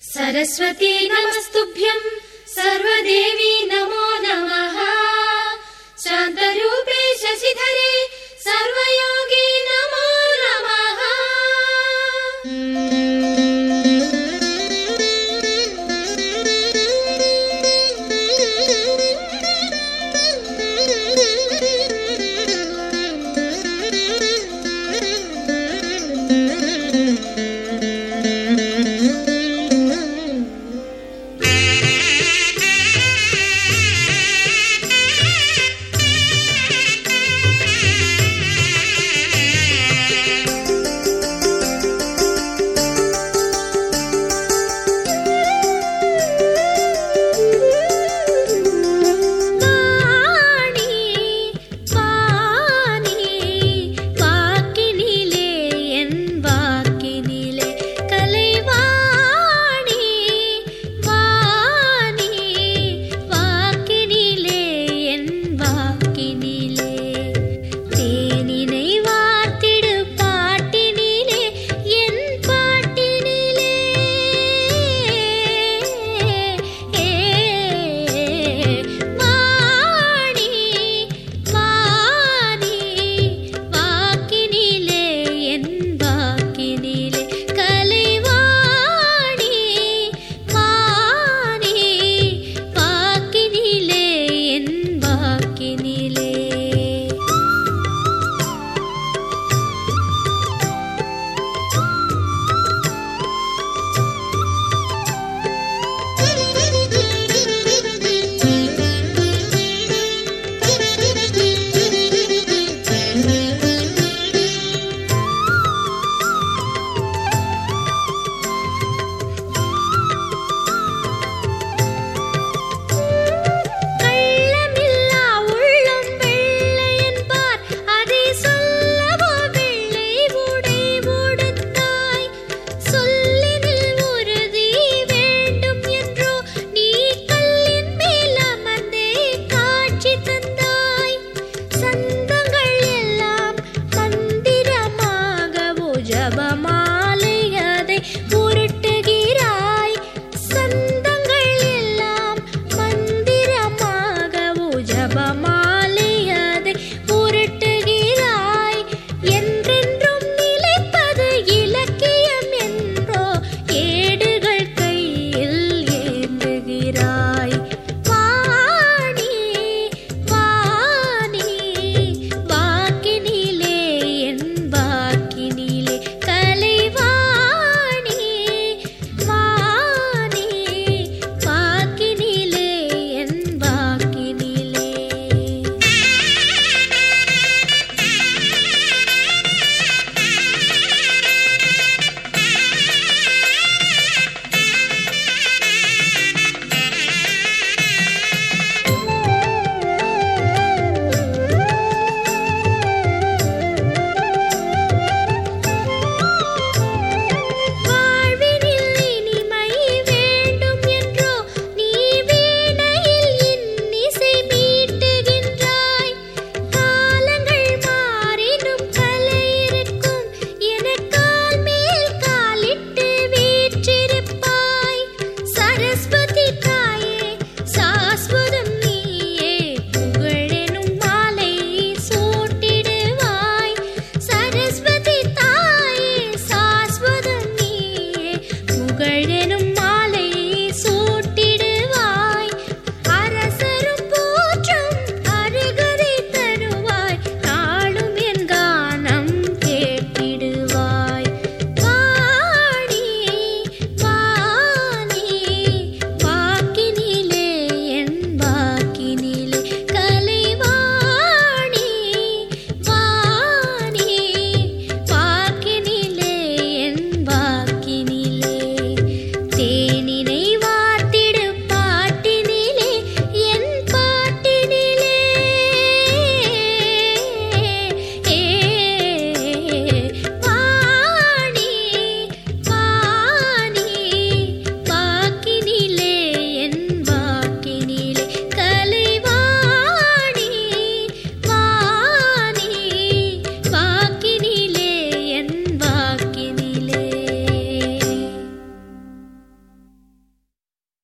सरस्वती नमस्तुभ्यम् सर्वदेवी नमो नमः। शान्तरूपे शशिधरे सर्वयो